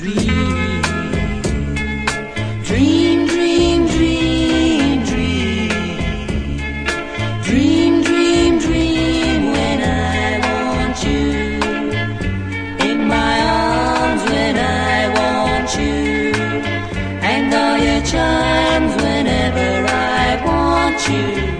dream. Dream, dream, dream, dream. Dream, dream, dream when I want you. In my arms when I want you. And all your charms whenever I want you.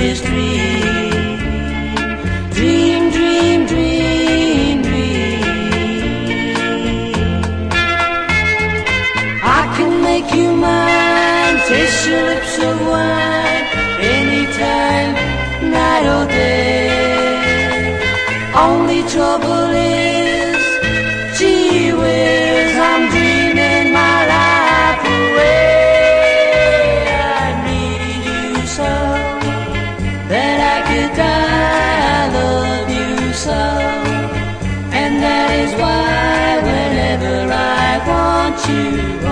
deepest. Dream, dream, dream, dream. I can make you mine, taste your lips of wine, anytime, night or day. Only trouble is. te